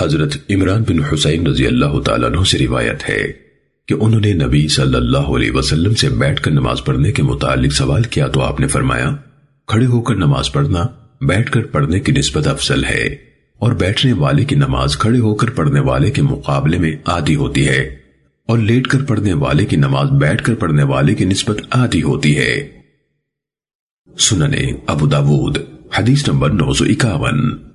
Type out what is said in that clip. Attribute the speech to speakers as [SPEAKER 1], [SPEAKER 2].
[SPEAKER 1] حضرت عمران بن حسین رضی اللہ تعالیٰ عنہ سے روایت ہے کہ انہوں نے نبی صلی اللہ علیہ وسلم سے بیٹھ کر نماز پڑھنے کے متعلق سوال کیا تو آپ نے فرمایا، کھڑے ہو کر نماز پڑھنا بیٹھ کر پڑھنے کی نسبت افضل ہے اور بیٹھنے والے کی نماز کھڑے ہو کر پڑھنے والے کے مقابلے میں آدھی ہوتی ہے اور لیٹ کر پڑھنے والے کی نماز بیٹھ کر پڑھنے والے کی نسبت آدھی ہوتی ہے۔ سننے ابو داود، حدیث نمبر نو سو اکاون۔